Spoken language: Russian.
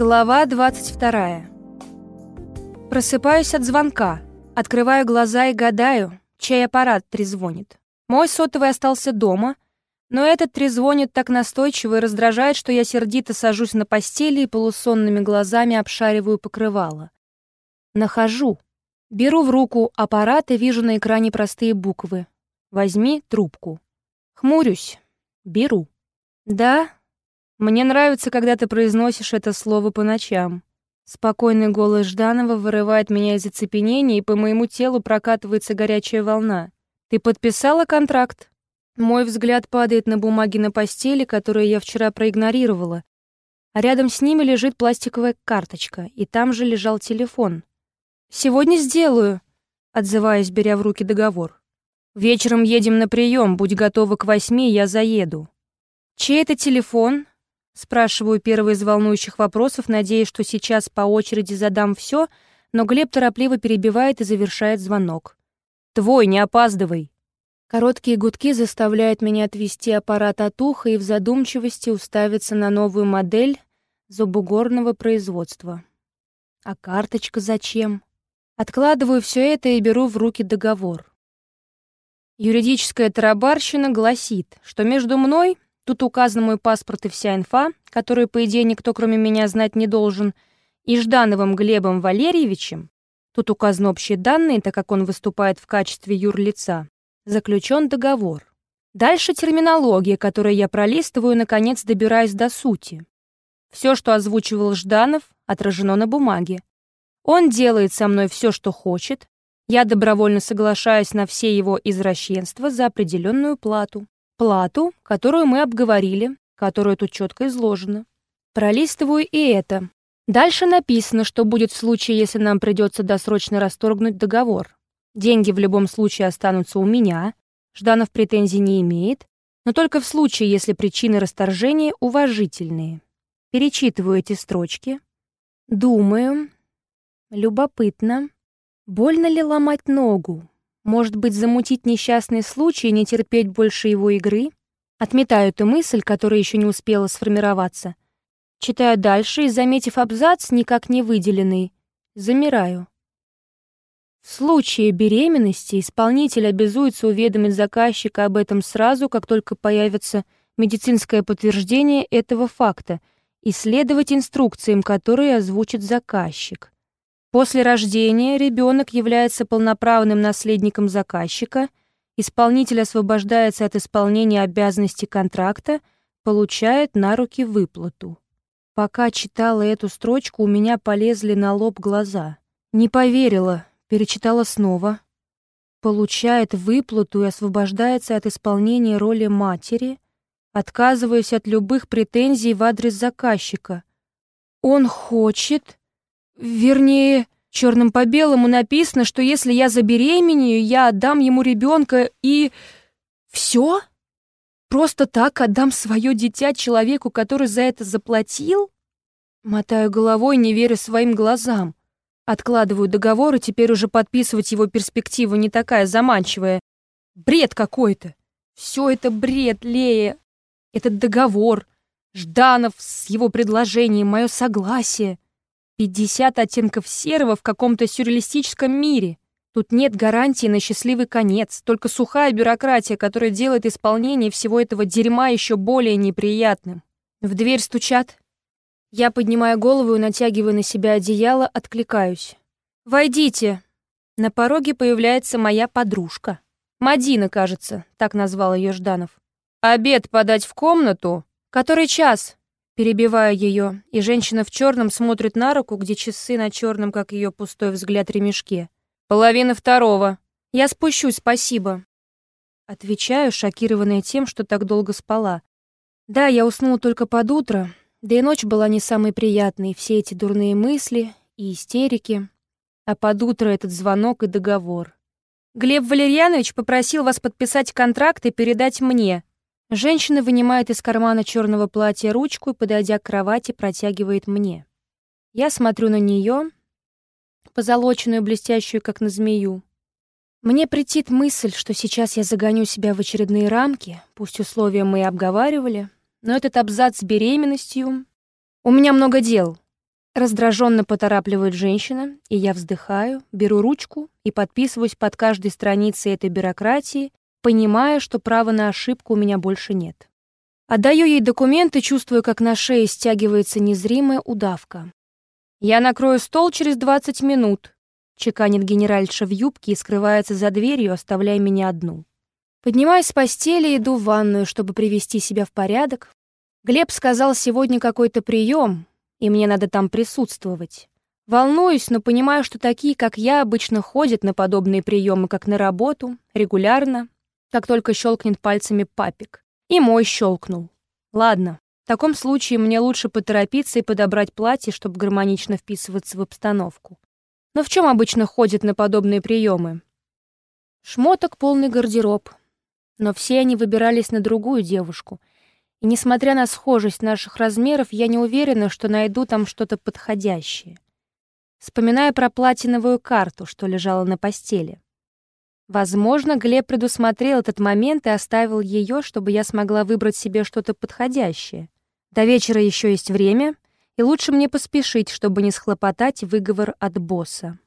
Глава 22. Просыпаюсь от звонка, открываю глаза и гадаю, чей аппарат трезвонит. Мой сотовый остался дома, но этот трезвонит так настойчиво и раздражает, что я сердито сажусь на постели и полусонными глазами обшариваю покрывало. Нахожу. Беру в руку аппарат и вижу на экране простые буквы. «Возьми трубку». Хмурюсь. Беру. «Да, мне нравится, когда ты произносишь это слово по ночам». Спокойный голос Жданова вырывает меня из оцепенения, и по моему телу прокатывается горячая волна. «Ты подписала контракт?» Мой взгляд падает на бумаги на постели, которые я вчера проигнорировала. А рядом с ними лежит пластиковая карточка, и там же лежал телефон. «Сегодня сделаю», — отзываясь, беря в руки договор. «Вечером едем на прием, будь готова к восьми, я заеду». «Чей это телефон?» Спрашиваю первый из волнующих вопросов, надеясь, что сейчас по очереди задам все, но Глеб торопливо перебивает и завершает звонок. «Твой, не опаздывай!» Короткие гудки заставляют меня отвести аппарат от уха и в задумчивости уставиться на новую модель зубугорного производства. А карточка зачем? Откладываю все это и беру в руки договор. Юридическая тарабарщина гласит, что между мной, тут указан мой паспорт и вся инфа, которую, по идее, никто кроме меня знать не должен, и Ждановым Глебом Валерьевичем, тут указаны общие данные, так как он выступает в качестве юрлица, заключен договор. Дальше терминология, которую я пролистываю, наконец добираюсь до сути. Все, что озвучивал Жданов, отражено на бумаге. Он делает со мной все, что хочет. Я добровольно соглашаюсь на все его извращенства за определенную плату. Плату, которую мы обговорили, которая тут четко изложена. Пролистываю и это. Дальше написано, что будет в случае, если нам придется досрочно расторгнуть договор. Деньги в любом случае останутся у меня. Жданов претензий не имеет, но только в случае, если причины расторжения уважительные. Перечитываю эти строчки. Думаю, Любопытно. Больно ли ломать ногу? Может быть, замутить несчастный случай и не терпеть больше его игры? Отметаю эту мысль, которая еще не успела сформироваться. Читаю дальше и, заметив абзац, никак не выделенный, замираю. В случае беременности исполнитель обязуется уведомить заказчика об этом сразу, как только появится медицинское подтверждение этого факта, и следовать инструкциям, которые озвучит заказчик. После рождения ребенок является полноправным наследником заказчика, исполнитель освобождается от исполнения обязанностей контракта, получает на руки выплату. Пока читала эту строчку, у меня полезли на лоб глаза. Не поверила, перечитала снова. Получает выплату и освобождается от исполнения роли матери, отказываясь от любых претензий в адрес заказчика. Он хочет Вернее, черным по белому написано, что если я забеременею, я отдам ему ребенка и... Все? Просто так отдам свое дитя человеку, который за это заплатил? Мотаю головой, не веря своим глазам. Откладываю договор, и теперь уже подписывать его перспектива не такая заманчивая. Бред какой-то. Все это бред, Лея. Этот договор. Жданов с его предложением, мое согласие. 50 оттенков серого в каком-то сюрреалистическом мире. Тут нет гарантии на счастливый конец, только сухая бюрократия, которая делает исполнение всего этого дерьма еще более неприятным. В дверь стучат. Я поднимаю голову и, натягивая на себя одеяло, откликаюсь. «Войдите!» На пороге появляется моя подружка. Мадина, кажется, так назвал ее Жданов. «Обед подать в комнату? Который час?» Перебиваю ее, и женщина в черном смотрит на руку, где часы на черном, как ее пустой взгляд, ремешке. «Половина второго». «Я спущусь, спасибо». Отвечаю, шокированная тем, что так долго спала. Да, я уснула только под утро, да и ночь была не самой приятной, все эти дурные мысли и истерики. А под утро этот звонок и договор. «Глеб Валерьянович попросил вас подписать контракт и передать мне», Женщина вынимает из кармана черного платья ручку и, подойдя к кровати, протягивает мне. Я смотрю на нее, позолоченную, блестящую, как на змею. Мне претит мысль, что сейчас я загоню себя в очередные рамки, пусть условия мы и обговаривали, но этот абзац с беременностью... У меня много дел. Раздраженно поторапливает женщина, и я вздыхаю, беру ручку и подписываюсь под каждой страницей этой бюрократии, понимая, что права на ошибку у меня больше нет. Отдаю ей документы, чувствую, как на шее стягивается незримая удавка. «Я накрою стол через 20 минут», — чеканит генеральша в юбке и скрывается за дверью, оставляя меня одну. Поднимаюсь с постели иду в ванную, чтобы привести себя в порядок. Глеб сказал сегодня какой-то прием, и мне надо там присутствовать. Волнуюсь, но понимаю, что такие, как я, обычно ходят на подобные приемы, как на работу, регулярно, как только щелкнет пальцами папик. И мой щелкнул. Ладно, в таком случае мне лучше поторопиться и подобрать платье, чтобы гармонично вписываться в обстановку. Но в чем обычно ходят на подобные приемы? Шмоток полный гардероб. Но все они выбирались на другую девушку — и несмотря на схожесть наших размеров, я не уверена, что найду там что-то подходящее. Вспоминая про платиновую карту, что лежала на постели. Возможно, Глеб предусмотрел этот момент и оставил ее, чтобы я смогла выбрать себе что-то подходящее. До вечера еще есть время, и лучше мне поспешить, чтобы не схлопотать выговор от босса.